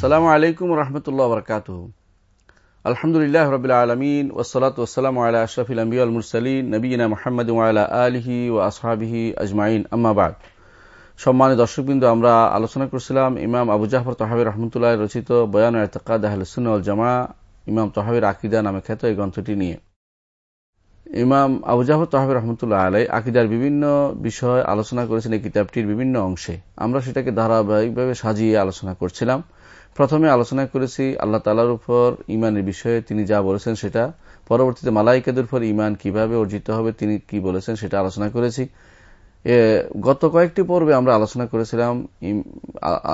আসসালামু আলাইকুম রহমতুল্লাহ বরকাত আলহামদুলিল্লাহ রবিল আলমিন ওসলাত ওসালাম আলা আশরফিল আম্বিউল মুরসালিন নবীনা মোহাম্মদ আলা আলহি ও আসহাবিহি আজমাইন। আম্মাবাদ সম্মানিত দর্শকবৃন্দ, আমরা আলোচনা করছিলাম ইমাম আবু জাফর তহাবির রহমতুল্লাহ রচিত বয়ান এতকাদ আহলসুল জামা ইমাম তহাবির আকিদা নামে খ্যাত এই গ্রন্থটি নিয়ে। ইমাম আবু জাফর তহাবির রহমতুল্লাহ আলাই আকিদার বিভিন্ন বিষয় আলোচনা করেছেন এই কিতাবটির বিভিন্ন অংশে। আমরা সেটাকে ধারাবাহিকভাবে সাজিয়ে আলোচনা করছিলাম। প্রথমে আলোচনা করেছি আল্লাহ তালার উপর ইমানের বিষয়ে, তিনি যা বলেছেন সেটা। পরবর্তীতে মালাইকাদের উপর ইমান কীভাবে অর্জিত হবে, তিনি কি বলেছেন সেটা আলোচনা করেছি। গত কয়েকটি পর্বে আমরা আলোচনা করেছিলাম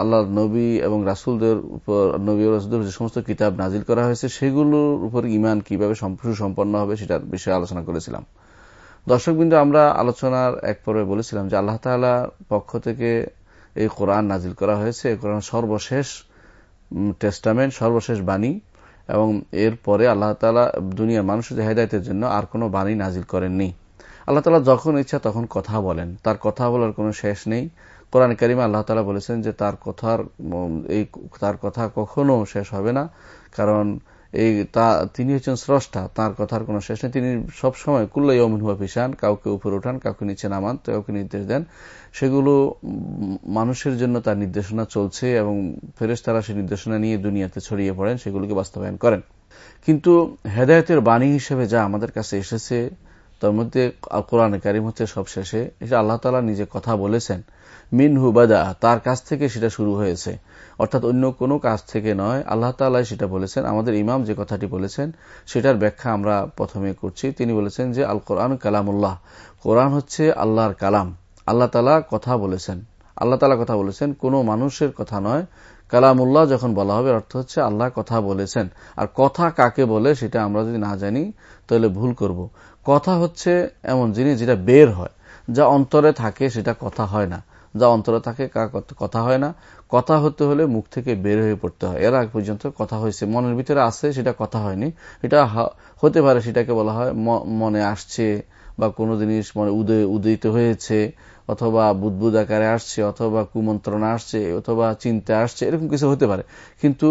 আল্লাহ নবী এবং রাসুলদের উপর, নবী রাসুলদের যে সমস্ত কিতাব নাজিল করা হয়েছে, সেগুলোর উপর ইমান কীভাবে সুসম্পন্ন হবে সেটার বিষয়ে আলোচনা করেছিলাম। দর্শকবৃন্দ, আমরা আলোচনার এক পর্বে বলেছিলাম যে আল্লাহ তালার পক্ষ থেকে এই কোরআন নাজিল করা হয়েছে, এই কোরআন সর্বশেষ টেস্টামেন্ট সর্বশেষ বাণী, এবং এরপরে আল্লাহ তালা দুনিয়ার মানুষের হেদায়তের জন্য আর কোনো বাণী নাজিল করেননি। আল্লাহ তালা যখন ইচ্ছা তখন কথা বলেন। তার কথা বলার কোনো শেষ নেই। কোরআন করিমা আল্লাহ তালা বলেছেন যে তার কথার এই তার কথা কখনো শেষ হবে না। কারণ এই তা, তিনি হচ্ছেন স্রষ্টা, তার কথার কোনো শেষ নেই। তিনি সবসময় কুল্লাই অমিন হুয়া পিসান কাউকে উপরে উঠান, কাউকে নিচে নামান, তো কাউকে নির্দেশ দেন। সেগুলো মানুষের জন্য তার নির্দেশনা চলছে এবং ফেরেস তারা সেই নির্দেশনা নিয়ে দুনিয়াতে ছড়িয়ে পড়েন, সেগুলোকে বাস্তবায়ন করেন। কিন্তু হেদায়তের বাণী হিসেবে যা আমাদের কাছে এসেছে, তার মধ্যে কোরআন কারিম হচ্ছে সব শেষে এটা আল্লাহ তালা নিজে কথা বলেছেন। মিনহু বাদা, তার কাছ থেকে সেটা শুরু হয়েছে। অর্থাৎ অন্য কোনো কাজ থেকে নয়, আল্লাহ তালা সেটা বলেছেন। আমাদের ইমাম যে কথাটি বলেছেন, সেটার ব্যাখ্যা আমরা প্রথমে করছি। তিনি বলেছেন যে আল কোরআন কালামুল্লাহ। কোরআন হচ্ছে আল্লাহর কালাম। আল্লাহ তালা কথা বলেছেন। আল্লাহ তালা কথা বলেছেন, কোনো মানুষের কথা নয়। কালামুল্লাহ যখন বলা হবে অর্থ হচ্ছে আল্লাহ কথা বলেছেন। আর কথা কাকে বলে, সেটা আমরা যদি না জানি, তাহলে ভুল করব। কথা হচ্ছে এমন জিনিস যেটা বের হয়, যা অন্তরে থাকে, সেটা কথা হয় না। যা অন্তরে থাকে কথা হয় না। কথা হতে হলে মুখ থেকে বের হয়ে পড়তে হয়। এর আগ পর্যন্ত কথা হয়েছে। মনের ভিতরে আছে, সেটা কথা হয়নি। এটা হতে পারে, সেটাকে বলা হয় মনে আসছে বা কোনো জিনিস মনে উদয় উদয়িত হয়েছে, অথবা বুদবুদ আকারে আসছে, অথবা কুমন্ত্রণা আসছে, অথবা চিন্তা আসছে, এরকম কিছু হতে পারে। কিন্তু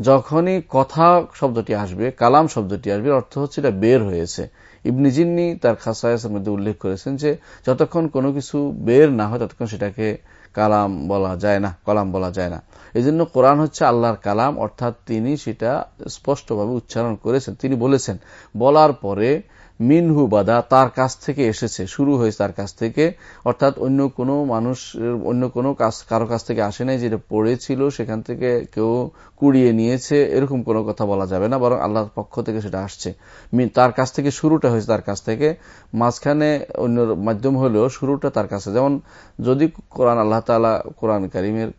যখনই কথা শব্দটি আসবে, কালাম শব্দটি আসবে অর্থ হচ্ছে এটা বের হয়েছে। ইবনি জিন্নি তার খাসায়াসের মধ্যে উল্লেখ করেছেন যে, যতক্ষণ কোনো কিছু বের না হয়, ততক্ষণ সেটাকে কালাম বলা যায় না, কলাম বলা যায় না। এই জন্য কোরআন হচ্ছে আল্লাহর কালাম, অর্থাৎ তিনি সেটা স্পষ্টভাবে উচ্চারণ করেছেন, তিনি বলেছেন। বলার পরে মিনহু বাদা তার কাছ থেকে এসেছে, শুরু হয়েছে তার কাছ থেকে। অর্থাৎ অন্য কোনো মানুষ, অন্য কোনো কাজ কারও কাছ থেকে আসে নাই, যেটা পড়েছিল, সেখান থেকে কেউ কুড়িয়ে নিয়েছে, এরকম কোনো কথা বলা যাবে না, বরং আল্লাহর পক্ষ থেকে সেটা আসছে। তার কাছ থেকে শুরুটা হয়েছে তার কাছ থেকে। মাঝখানে অন্য মাধ্যম হলেও শুরুটা তার কাছে। যেমন, যদি কোরআন, আল্লাহ তালা কোরআন করিমের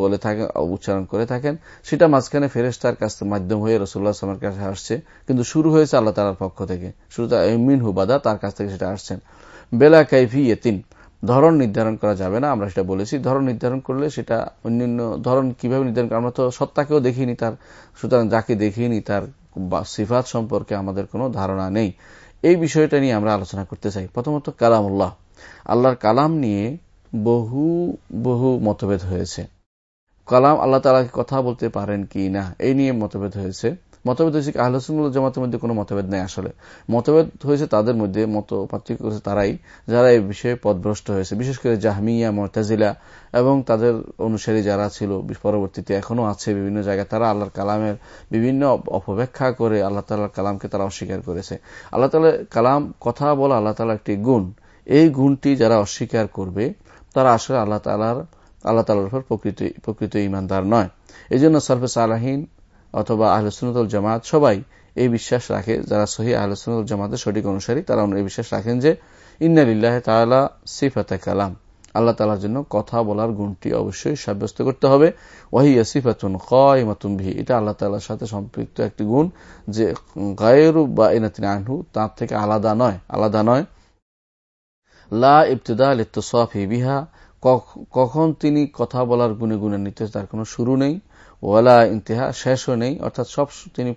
বলে থাকেন, উচ্চারণ করে থাকেন, সেটা মাঝখানে ফেরেস্তার কাছ মাধ্যম হয়ে রসুল্লাহ সালামের কাছে আসছে। কিন্তু শুরু হয়েছে আল্লাহ তালার পক্ষ থেকে। শুরুতে মিন হুবাদা তার কাছ থেকে সেটা আসছেন বেলা কাইফি এতিন ধরন নির্ধারণ করা যাবে না, আমরা সেটা বলেছি। ধরন নির্ধারণ করলে সেটা অন্যান্য ধরন কীভাবে নির্ধারণ আমরা তো সত্তাকেও দেখিনি তার। সুতরাং যাকে দেখিনি তার সিফাত সম্পর্কে আমাদের কোনো ধারণা নেই। এই বিষয়টা নিয়ে আমরা আলোচনা করতে চাই। প্রথমত কালামুল্লাহ। আল্লাহর কালাম নিয়ে বহু বহু মতভেদ হয়েছে। কালাম আল্লাহ তালা কথা বলতে পারেন কি না, এই নিয়ে মতভেদ হয়েছে। মতভেদ হয়েছে আহলসুল জামাতের মধ্যে কোনো মতভেদ নেই আসলে। মতভেদ হয়েছে তাদের মধ্যে, মত পার্থক্য করেছে তারাই, যারা এই বিষয়ে পদভ্রষ্ট হয়েছে। বিশেষ করে জাহমিয়া মর্তাজিলা এবং তাদের অনুসারী যারা ছিল, পরবর্তীতে এখনও আছে বিভিন্ন জায়গায়, তারা আল্লাহর কালামের বিভিন্ন অপব্যাখ্যা করে আল্লাহ তালার কালামকে তারা অস্বীকার করেছে। আল্লাহ তালা কালাম, কথা বলা আল্লাহ তালা একটি গুণ। এই গুণটি যারা অস্বীকার করবে তারা আসলে আল্লাহ তালার আল্লাহ তালার উপর প্রকৃত প্রকৃত ইমানদার নয়। এই জন্য সরফে সালাহীন অথবা আহলসুল জামাত সবাই এই বিশ্বাস রাখে, যারা সহি আহলসুল জামাতের সঠিক অনুসারী, তারা এই বিশ্বাস রাখেন যে ইন্নালিল্লাহ তালা সিফাতে কালাম। আল্লাহ তালার জন্য কথা বলার গুণটি অবশ্যই সাব্যস্ত করতে হবে। ওয়াহিয়া সিফাতুন কয়মাতুন ভি এটা আল্লাহ তালার সাথে সম্পৃক্ত একটি গুণ যে গায়েরু বা এনাতিন আনহু তার থেকে আলাদা নয় আলাদা নয়। লা লিত্তসফি বিহা কখন তিনি কথা বলার গুণে গুণে নিতে তার কোনো শুরু নেই, ওয়ালা ইন্তেহা শেষও নেই, অর্থাৎ সব তিনি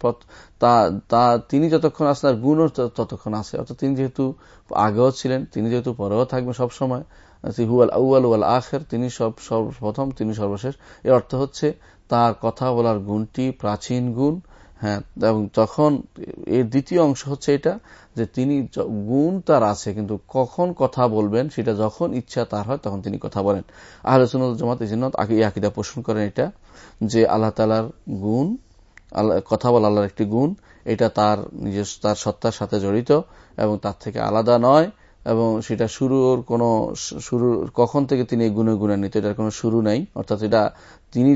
তা তিনি যতক্ষণ আছে তার গুণও ততক্ষণ আছে। অর্থাৎ তিনি যেহেতু আগেও ছিলেন, তিনি যেহেতু পরেও থাকবেন সব সময় হুয়াল আউয়াল ওয়াল আখের, তিনি সব সর্বপ্রথম তিনি সর্বশেষ। এর অর্থ হচ্ছে তার কথা বলার গুণটি প্রাচীন গুণ হ্যাঁ এবং তখন এর দ্বিতীয় অংশ হচ্ছে এটা, যে তিনি গুণ তার আছে, কিন্তু কখন কথা বলবেন, সেটা যখন ইচ্ছা তার হয়, তখন তিনি কথা বলেন। আহলে সুনত জমাত এই জন্য আকিদা পোষণ করেন এটা, যে আল্লাহ তালার গুণ কথা বলা আল্লাহর একটি গুণ, এটা তার নিজস্ব, তার সত্তার সাথে জড়িত, এবং তার থেকে আলাদা নয় এবং সেটা শুরুর কোন শুরু কখন থেকে তিনি গুণে গুণান্বিত, এটার কোনো শুরু নাই, অর্থাৎ এটা তিনি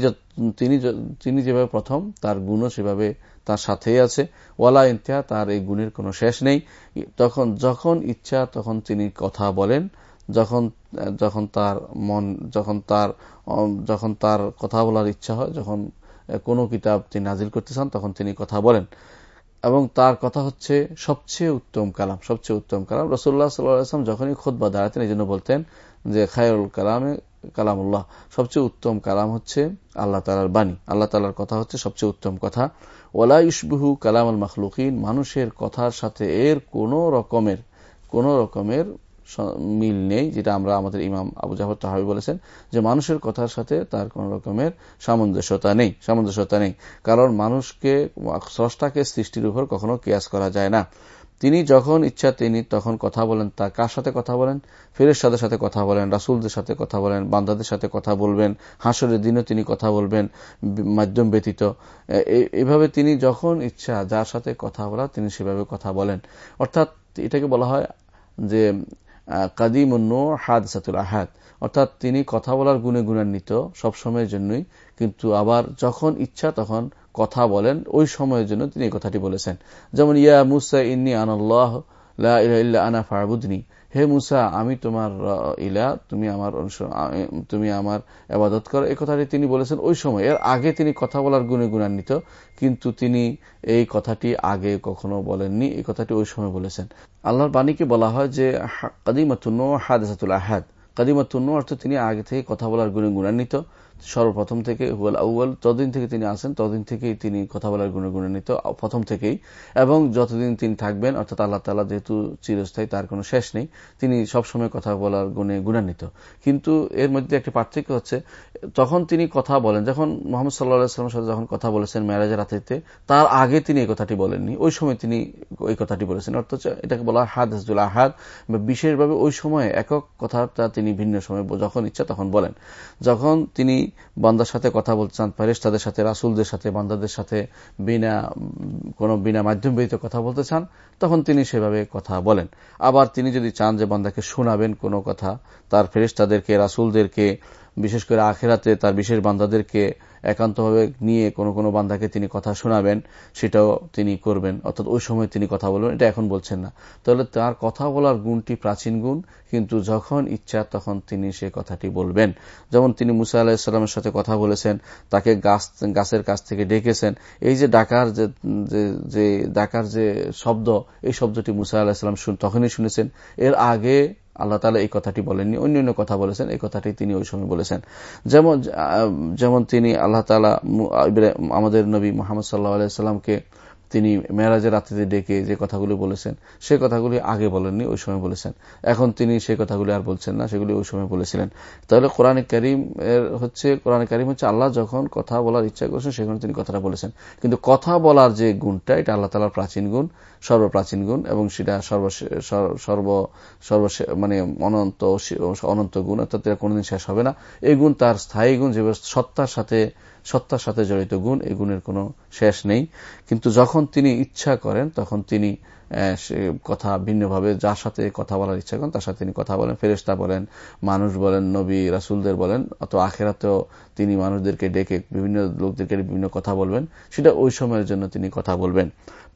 তিনি তিনি যেভাবে প্রথম, তার গুণও সেভাবে তার সাথেই আছে। ওয়ালা ইন্তেহা, তার এই গুণের কোনো শেষ নেই। তখন, যখন ইচ্ছা, তখন তিনি কথা বলেন। যখন যখন তার মন, যখন তার যখন তার কথা বলার ইচ্ছা হয়, যখন কোনো কিতাব তিনি নাজিল করতে চান, তখন তিনি কথা বলেন। এবং তার কথা হচ্ছে সবচেয়ে উত্তম কালাম, সবচেয়ে উত্তম কালাম। রসুল্লাহ সাল্লাম যখনই খোদ বা দাঁড়াতেন, এই জন্য বলতেন যে, খায়রুল কালামে কালামুল্লাহ, সবচেয়ে উত্তম কালাম হচ্ছে আল্লাহ তালার বাণী। আল্লাহ তালার কথা হচ্ছে সবচেয়ে উত্তম কথা। ওলা ইসবুহু কালাম আল মখলুকিন, মানুষের কথার সাথে এর কোন রকমের কোন রকমের মিল নেই, যেটা আমরা আমাদের ইমাম আবু জাফর তাহাবি বলেছেন, যে মানুষের কথার সাথে তার কোন রকমের সামঞ্জস্যতা নেই সামঞ্জস্যতা নেই। কারণ মানুষকে, স্রষ্টাকে সৃষ্টির উপর কখনো কেয়াস করা যায় না। তিনি যখন ইচ্ছা তিনি তখন কথা বলেন তার কার সাথে কথা বলেন? ফেরের সাথে সাথে কথা বলেন, রাসুলদের সাথে কথা বলেন, বান্দাদের সাথে কথা বলবেন, হাসরের দিনও তিনি কথা বলবেন মাধ্যম ব্যতীত। এভাবে তিনি যখন ইচ্ছা যার সাথে কথা বলা তিনি সেভাবে কথা বলেন। অর্থাৎ এটাকে বলা হয় যে কাদিম হাদ সাতুল আহাদ। অর্থাৎ তিনি কথা বলার গুণে গুণান্বিত সবসময়ের জন্যই, কিন্তু আবার যখন ইচ্ছা তখন কথা বলেন, ওই সময়ের জন্য তিনি কথাটি বলেছেন। যেমন, ইয়া মুসা ইন্নি আনাল্লাহ ফারবুদনি হে মুসা, আমি তোমার ইলা, তুমি আমার তুমি আমার আবাদত করো। কথাটি তিনি বলেছেন ওই সময়। এর আগে তিনি কথা বলার গুণে গুণান্বিত, কিন্তু তিনি এই কথাটি আগে কখনো বলেননি। এই কথাটি ওই সময় বলেছেন। আল্লাহর বাণীকে বলা হয় যে কাদিমাতুন্ন হাদাতুল আহাদ। কাদিমাতুন্ন অর্থ তিনি আগে থেকে কথা বলার গুণে গুণান্বিত। সর্বপ্রথম থেকে হুয়াল আউ্ল ততদিন থেকে তিনি আসেন ততদিন থেকেই তিনি কথা বলার গুণে গুণান্বিত, প্রথম থেকেই। এবং যতদিন তিনি থাকবেন, অর্থাৎ আল্লাহ তালা যেহেতু চিরস্থায়ী, তার কোনো শেষ নেই, তিনি সবসময় কথা বলার গুণে গুণান্বিত। কিন্তু এর মধ্যে একটি পার্থক্য হচ্ছে, তখন তিনি কথা বলেন, যখন মোহাম্মদ সাল্লামের সাথে যখন কথা বলেছেন ম্যারেজের রাত্রিতে, তার আগে তিনি এই কথাটি বলেননি। ওই সময় তিনি ওই কথাটি বলেছেন। অর্থাৎ এটাকে বলা হাদ হাজুল আহাদ বিশেষভাবে ওই সময় একক কথাটা তিনি ভিন্ন সময় যখন ইচ্ছা তখন বলেন। যখন তিনি বান্দার সাথে কথা বলতে চান ফেরেস্তাদের সাথে, রাসুলদের সাথে, বান্দাদের সাথে বিনা, কোনো বিনা মাধ্যম ব্যতীত কথা বলতে চান তখন তিনি সেভাবে কথা বলেন। আবার তিনি যদি চান যে বান্দাকে শোনাবেন কোনো কথা, তার ফেরেস্তাদেরকে রাসুলদেরকে, বিশেষ করে আখেরাতে তার বিশেষ বান্দাদেরকে একান্তভাবে নিয়ে কোনো কোনো বান্ধাকে তিনি কথা শোনাবেন, সেটাও তিনি করবেন। অর্থাৎ ওই সময় তিনি কথা বলবেন, এটা এখন বলছেন না। তাহলে তার কথা বলার গুণটি প্রাচীন গুণ, কিন্তু যখন ইচ্ছা তখন তিনি সে কথাটি বলবেন। যেমন তিনি মুসা আলাহিসাল্লামের সাথে কথা বলেছেন, তাকে গাছ, গাছের কাছ থেকে ডেকেছেন। এই যে ডাকার যে ডাকার যে শব্দ এই শব্দটি মুসা আলাহিসাল্লাম তখনই শুনেছেন। এর আগে আল্লাহ তালা এই কথাটি বলেননি, অন্য অন্য কথা বলেছেন, এই কথাটি তিনি ওই সময় বলেছেন। যেমন যেমন তিনি আল্লাহ তালা আমাদের নবী মোহাম্মদ সাল্লাহ আলাইসাল্লামকে তিনি মেয়েরাজের রাত্রিতে ডেকে যে কথাগুলি বলেছেন, সে কথাগুলি আগে বলেননি, ওই সময় বলেছেন। এখন তিনি সেই কথাগুলি আর বলছেন না, সেগুলি ওই সময় বলেছিলেন। তাহলে কোরআন করিম এর হচ্ছে, কোরআন করিম হচ্ছে আল্লাহ যখন কথা বলার ইচ্ছা করছেন, সেখানে তিনি কথাটা বলেছেন। কিন্তু কথা বলার যে গুণটা, এটা আল্লাহ তালার প্রাচীন গুণ। সর্বপ্রাচীন গুণ এবং সেটা সর্ব সর্ব মানে অনন্ত অনন্ত গুণ, অর্থাৎ কোনোদিন শেষ হবে না। এই গুণ তার স্থায়ী গুণ, যে সত্তার সাথে সত্তার সাথে জড়িত গুণ, এই গুণের কোনো শেষ নেই। কিন্তু যখন তিনি ইচ্ছা করেন, তখন তিনি কথা ভিন্নভাবে যার সাথে কথা বলার ইচ্ছা করেন, তার সাথে তিনি কথা বলেন ফেরেস্তা বলেন, মানুষ বলেন, নবী, রাসুলদের বলেন অত আখেরাতেও তিনি মানুষদেরকে ডেকে বিভিন্ন লোকদেরকে বিভিন্ন কথা বলবেন, সেটা ওই সময়ের জন্য তিনি কথা বলবেন।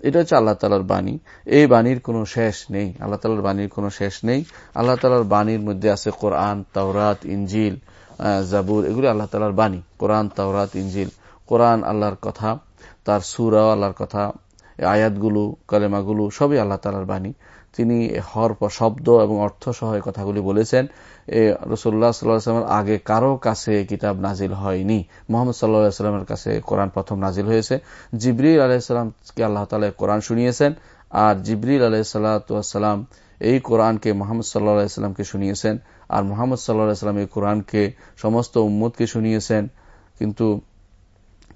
এটা হচ্ছে আল্লাহ তালার বাণী। এই বাণীর কোনো শেষ নেই। আল্লাহ তালার বাণীর কোনো শেষ নেই। আল্লাহ তালার বাণীর মধ্যে আছে কোরআন, তাওরাত ইঞ্জিল জাবুর, এগুলি আল্লাহ তালার বাণী। কোরআন, তাওরাত ইঞ্জিল কোরআন আল্লাহর কথা, তার সুরাও আল্লাহর কথা আয়াতগুলো, কালেমাগুলো সবই আল্লাহ তালার বাণী। তিনি হর শব্দ এবং অর্থ সহ কথাগুলি বলেছেন। রসুল্লাহ সাল্লাহামের আগে কারও কাছে কিতাব নাজিল হয়নি। মোহাম্মদ সাল্লাহামের কাছে কোরআন প্রথম নাজিল হয়েছে। জিবরিল আলাহিসাল্লামকে আল্লাহ তালা কোরআন শুনিয়েছেন আর জিবরিল আলাহিসাল্লাম এই কোরআনকে মোহাম্মদ সাল্লাহামকে শুনিয়েছেন আর মোহাম্মদ সাল্লাহাম এই কোরআনকে সমস্ত উম্মদকে শুনিয়েছেন। কিন্তু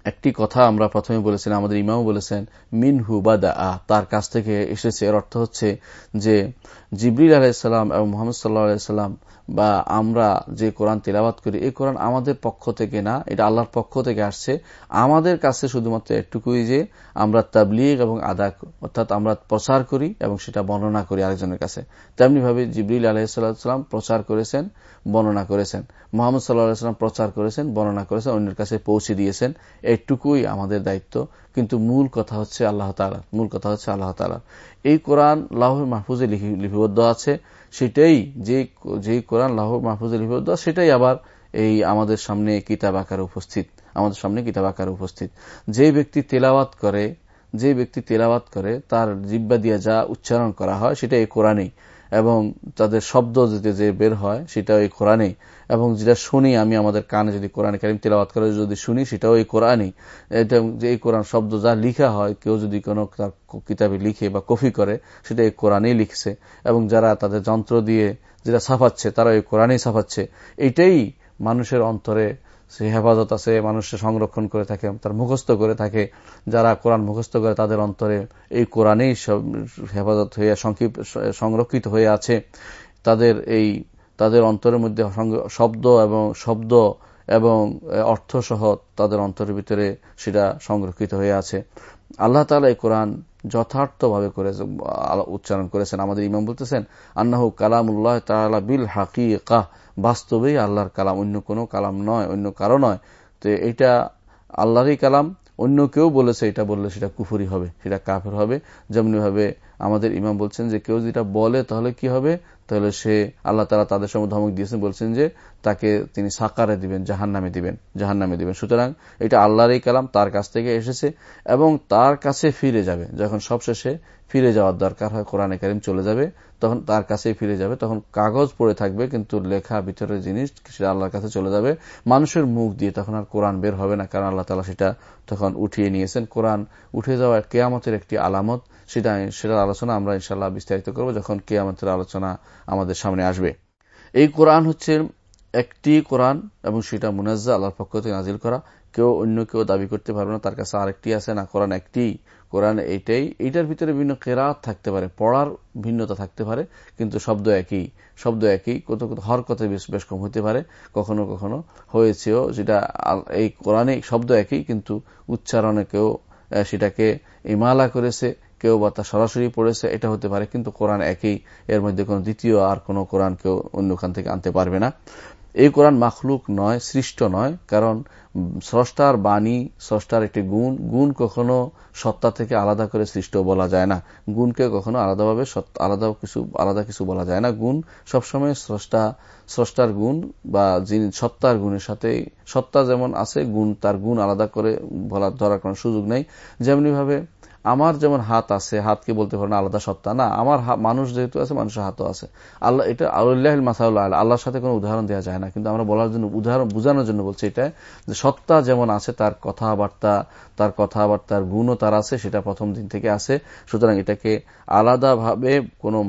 একটি কথা আমরা প্রথমে বলেছিলাম, আমাদের ইমাম বলেছেন, মিনহু বাদা তার কাছ থেকে এসেছে। এর অর্থ হচ্ছে যে জিবরিল আলাইসাল্লাম এবং মোহাম্মদ সাল্লাহ আলাইসাল্লাম বা আমরা যে কোরআন তিলাবাত করি, এই কোরআন আমাদের পক্ষ থেকে না, এটা আল্লাহর পক্ষ থেকে আসছে। আমাদের কাছে শুধুমাত্র একটুকুই যে আমরা তাবলিগ এবং আদা অর্থাৎ আমরা প্রচার করি এবং সেটা বর্ণনা করি আরেকজনের কাছে। তেমনিভাবে জিবরিল আলাহিসাল্লাম প্রচার করেছেন, বর্ণনা করেছেন। মোহাম্মদ সাল্লাহাম প্রচার করেছেন, বর্ণনা করেছেন, অন্যের কাছে পৌঁছে দিয়েছেন। এইটুকুই আমাদের দায়িত্ব। কিন্তু মূল কথা হচ্ছে আল্লাহ তালা মূল কথা হচ্ছে আল্লাহ তালা এই কোরআন লাহ মাহফুজে লিপিবদ্ধ আছে। সেটাই যে যেই কোরআন লাহ মাহফুজে লিপিবদ্ধ, সেটাই আবার এই আমাদের সামনে কিতাব আকারে উপস্থিত। আমাদের সামনে কিতাব আকারে উপস্থিত। যে ব্যক্তি তেলাওয়াত করে, যে ব্যক্তি তেলাওয়াত করে, তার জিব্বা দিয়ে যা উচ্চারণ করা হয়, সেটা এই কোরআনেই। এবং তাদের শব্দ যদি যে বের হয়, সেটাও এই কোরআনেই। এবং যেটা শুনি আমি আমাদের কানে যদি কোরআন কারিম তেলাওয়াত করে, যদি শুনি সেটাও এই কোরআনই। এটা যে এই কোরআন শব্দ যা লিখা হয়, কেউ যদি কোনো তার কিতাবে লিখে বা কপি করে, সেটা এই কোরআনেই লিখছে। এবং যারা তাদের যন্ত্র দিয়ে যেটা ছাপাচ্ছে তারা এই কোরআনেই ছাপাচ্ছে। এইটাই মানুষের অন্তরে সে হেফাজত আছে মানুষের সংরক্ষণ করে থাকে, তার মুখস্থ করে থাকে। যারা কোরআন মুখস্থ করে, তাদের অন্তরে এই কোরআনেই হেফাজত হয়ে সংরক্ষিত হয়ে আছে। তাদের এই, তাদের অন্তরের মধ্যে শব্দ এবং শব্দ এবং অর্থ সহ তাদের অন্তরের ভিতরে সেটা সংরক্ষিত হয়ে আছে। আল্লাহ তালা এই কোরআন যথার্থভাবে করে উচ্চারণ করেছেন। আমাদের ইমাম বলতেছেন, আন্নাহু কালামুল্লাহ তালা বিল হাকি কাহ বাস্তবেই আল্লাহর কালাম, অন্য কোনো কালাম নয়, অন্য কারও নয়। তো এটা আল্লাহরই কালাম, অন্য কেউ বলেছে, এটা বললে সেটা কুফুরি হবে, সেটা কাফের হবে। যেমনিভাবে আমাদের ইমাম বলছেন যে কেউ যেটা বলে, তাহলে কি হবে? তাহলে সে আল্লাহ তালা তাদের সময় ধমক দিয়েছেন, বলছেন যে তাকে তিনি সাকারে দিবেন জাহান নামে দিবেন জাহান নামে দিবেন। সুতরাং এটা আল্লাহরই কালাম, তার কাছ থেকে এসেছে এবং তার কাছে ফিরে যাবে। যখন সবশেষে ফিরে যাওয়ার দরকার হয়, কোরআনে কারিম চলে যাবে, তখন তার কাছেই ফিরে যাবে, তখন কাগজ পড়ে থাকবে, কিন্তু লেখা ভিতরের জিনিস সেটা আল্লাহর কাছে চলে যাবে। মানুষের মুখ দিয়ে তখন আর কোরআন বের হবে না, কারণ আল্লাহ তালা সেটা তখন উঠিয়ে নিয়েছেন। কোরআন উঠে যাওয়া কেয়ামতের একটি আলামত, সেটা সেটার আলোচনা আমরা ইনশাল্লাহ বিস্তারিত করব যখন কেয়ামতের আলোচনা আমাদের সামনে আসবে। এই কোরআন হচ্ছে একটি কোরআন এবং সেটা মুনাজ্জা, আল্লাহর পক্ষ থেকে নাজিল করা। কেউ অন্য কেউ দাবি করতে পারবে না, তার কাছে আরেকটি আছে, না, কোরআন একটি। কোরআন এইটাই। এইটার ভিতরে বিভিন্ন কেরাত থাকতে পারে, পড়ার ভিন্নতা থাকতে পারে, কিন্তু শব্দ একই। শব্দ একই, কত কত হর কথা বেশ বেশ কম হতে পারে, কখনো কখনো হয়েছেও যেটা এই কোরআনে শব্দ একই, কিন্তু উচ্চারণে কেউ সেটাকে ইমালা করেছে কেউ বা তা সরাসরি পড়েছে, এটা হতে পারে, কিন্তু কোরআন একই, এর মধ্যে কোন দ্বিতীয় আর কোন কোরআন কেউ অন্যখান থেকে আনতে পারবে না। এই কোরআন মাখলুক নয়, সৃষ্ট নয়, কারণ স্রষ্টার বাণী, স্রষ্টার একটি গুণ গুণ কখনো সত্তা থেকে আলাদা করে সৃষ্ট বলা যায় না। গুণকে কখনো আলাদাভাবে আলাদা কিছু আলাদা কিছু বলা যায় না। গুণ সবসময় স্রষ্টা, স্রষ্টার গুণ বা যিনি সত্তার গুণের সাথে, সত্তা যেমন আছে, গুণ, তার গুণ আলাদা করে বলার, ধরার কোন সুযোগ নেই। যেমনিভাবে আমার যেমন হাত আছে, হাতকে বলতে পারেন আলাদা সত্তা, না, আমার মানুষ যেহেতু আছে, মানুষের হাতও আছে। আল্লাহ, এটা আল্লাহ মাসাউল্লাহ আল্লাহর সাথে কোনো উদাহরণ দেওয়া যায় না, কিন্তু আমরা বলার জন্য, উদাহরণ বোঝানোর জন্য বলছি এটা, যে সত্তা যেমন আছে, তার কথাবার্তা, তার কথাবার্তার গুণও তার আছে, সেটা প্রথম দিন থেকে আছে, সুতরাং এটাকে আলাদাভাবে কোনো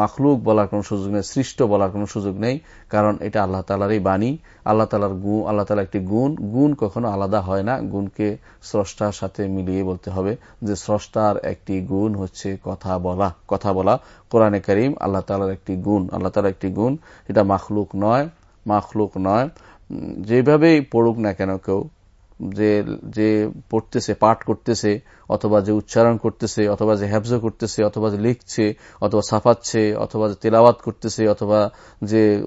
মাখলুক বলার কোনো সুযোগ নেই, সৃষ্ট বলার কোনো সুযোগ নেই কারণ এটা আল্লাহ তালারই বাণী, আল্লাহ তালার গুণ আল্লাহ তালা একটি গুণ। গুণ কখনো আলাদা হয় না। গুণকে স্রষ্টার সাথে মিলিয়ে বলতে হবে যে স্রষ্টার একটি গুণ হচ্ছে কথা বলা। কথা বলা। কোরআনে করিম আল্লাহ তালার একটি গুণ। আল্লাহ তালার একটি গুণ। এটা মাখলুক নয়। মাখলুক নয়। যেভাবেই পড়ুক না কেন কেউ যে যে পড়তেছে, পাঠ করতেছে, অথবা যে উচ্চারণ করতেছে, অথবা যে হ্যাবজ করতেছে, অথবা যে লিখছে, অথবা ছাপাচ্ছে, অথবা যে তেলাওয়াত করতেছে, অথবা যে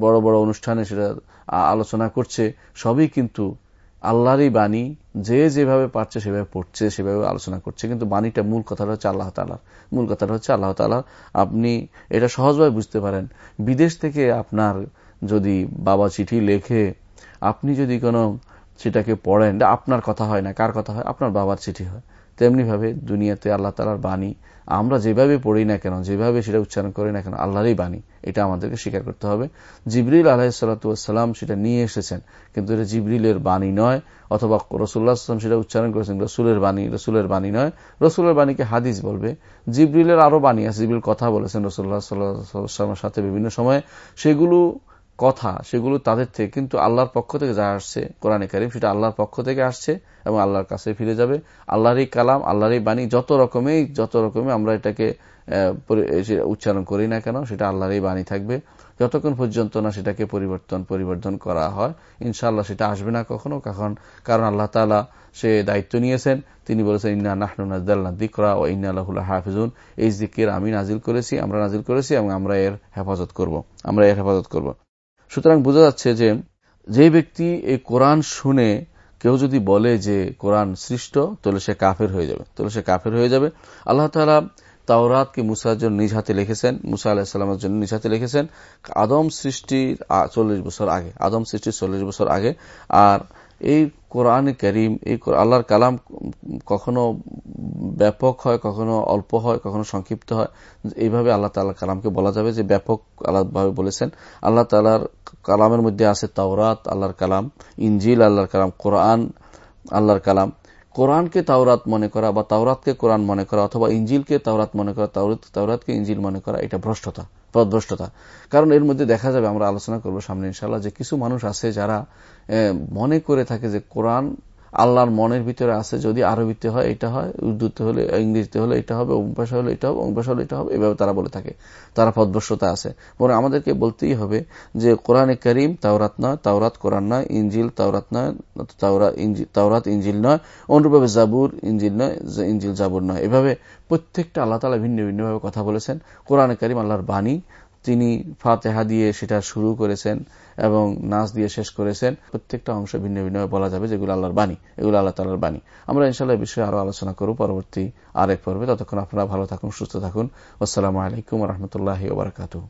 বড় বড় অনুষ্ঠানে সেটা আলোচনা করছে, সবই কিন্তু আল্লাহরই বাণী। যে যেভাবে পারছে সেভাবে পড়ছে, সেভাবে আলোচনা করছে। কিন্তু বাণীটা মূল কথাটা হচ্ছে আল্লাহ তালার মূল কথাটা হচ্ছে আল্লাহ তালা আপনি এটা সহজভাবে বুঝতে পারেন। বিদেশ থেকে আপনার যদি বাবা চিঠি লেখে, আপনি যদি কোনো সেটাকে পড়েন। আপনার কথা হয় না, কার কথা হয়? আপনার বাবার চিঠি হয়। তেমনিভাবে দুনিয়াতে আল্লাহ তালার বাণী, আমরা যেভাবে পড়ি না কেন, যেভাবে সেটা উচ্চারণ করি না কেন, আল্লাহরই বাণী, এটা আমাদেরকে স্বীকার করতে হবে। জিবরিল আলাহিসাল্লাম সেটা নিয়ে এসেছেন, কিন্তু এটা জিবরিলের বাণী নয়, অথবা রসুল্লাহ আসলাম সেটা উচ্চারণ করেছেন, রসুলের বাণী রসুলের বাণী নয়। রসুলের বাণীকে হাদিস বলবে। জিবরিলের আরও বাণী আছে, জিবরিল কথা বলেছেন রসুল্লাহ সাল্লামের সাথে বিভিন্ন সময়ে। সেগুলো কথা, সেগুলো তাদের থেকে, কিন্তু আল্লাহর পক্ষ থেকে যা আসছে, কোরআনে কারিম, সেটা আল্লাহর পক্ষ থেকে আসছে এবং আল্লাহর কাছে ফিরে যাবে। আল্লাহরই কালাম আল্লাহরই বাণী, যত রকমেই, যত রকমে আমরা এটাকে উচ্চারণ করি না কেন, সেটা আল্লাহরই বাণী থাকবে। যতক্ষণ পর্যন্ত না সেটাকে পরিবর্তন পরিবর্তন করা হয়, ইনশাআল্লাহ সেটা আসবে না কখনো কখন কারণ আল্লাহ তালা সে দায়িত্ব নিয়েছেন। তিনি বলেছেন, ইন্না নাহনুদ্দাল্লা দিকরা ও ইন্না আল্লাহুল্লাহ হাফিজুন এই জিকির আমি নাজিল করেছি, আমরা নাজিল করেছি এবং আমরা এর হেফাজত করব, আমরা এর হেফাজত করব। সুতরাং বোঝা যাচ্ছে যে যে ব্যক্তি এই কোরআন শুনে কেউ যদি বলে যে কোরআন সৃষ্ট, তাহলে সে কাফের হয়ে যাবে। তাহলে সে কাফের হয়ে যাবে। আল্লাহ তালা তাওরাতকে মুসার জন্য নিজ হাতে লিখেছেন, মুসা আলাহিসাল্লামের জন্য নিজ হাতে লিখেছেন, আদম সৃষ্টির চল্লিশ বছর আগে, আদম সৃষ্টির চল্লিশ বছর আগে। আর এই কোরআন করিম, এই আল্লাহর কালাম কখনো ব্যাপক হয়, কখনো অল্প হয়, কখনো সংক্ষিপ্ত হয়। এইভাবে আল্লাহ তাল্লাহ কালামকে বলা যাবে যে ব্যাপক আল্লাহভাবে বলেছেন। আল্লাহ তালার কালামের মধ্যে আছে তাওরাত, আল্লাহর কালাম ইঞ্জিল আল্লাহর কালাম, কোরআন, আল্লাহর কালাম। কোরআনকে তাওরাত মনে করা বা তাওরাতকে কোরআন মনে করা অথবা ইঞ্জিলকে তাওরাত মনে করা তাওরাতকে ইঞ্জিল মনে করা, এটা ভ্রষ্টতা। পদভ্রষ্টতা। কারণ এর মধ্যে দেখা যাবে আমরা আলোচনা করব সামনে ইনশাল্লাহ যে কিছু মানুষ আছে যারা মনে করে থাকে যে কোরআন আল্লাহর মনের ভিতরে আছে, যদি আরবিতে হয়, এটা হয়, উর্দুতে হলে, ইংরেজিতে হলে এটা হবে অমুক ভাষা হলে এটা হবে অমুক ভাষা হলে এটা হবে, এভাবে তারা বলে থাকে। তারা পদভ্রষ্টতা আছে। বরং আমাদেরকে বলতেই হবে যে, কোরআনে করিম তাওরাত নয়, তাওরাত কোরআন নয় ইঞ্জিল তাওরাত নয় তাওরাত ইঞ্জিল নয়, অনুরূপভাবে জাবুর ইঞ্জিল নয় ইঞ্জিল জাবুর নয়। এভাবে প্রত্যেকটা আল্লাহ তালা ভিন্ন ভিন্নভাবে কথা বলেছেন। কোরআনে করিম আল্লাহর বাণী তিনি ফাতেহা দিয়ে সেটা শুরু করেছেন এবং নাচ দিয়ে শেষ করেছেন। প্রত্যেকটা অংশ ভিন্ন ভিন্ন বলা যাবে যেগুলো আল্লাহর বাণী, এগুলো আল্লাহ তালার বাণী। আমরা ইনশাল্লাহ বিষয়ে আরও আলোচনা করব পরবর্তী আরেক পর্বে। ততক্ষণ আপনারা ভালো থাকুন, সুস্থ থাকুন। আসসালামু আলাইকুম রহমতুল্লাহ ওবরাকাতু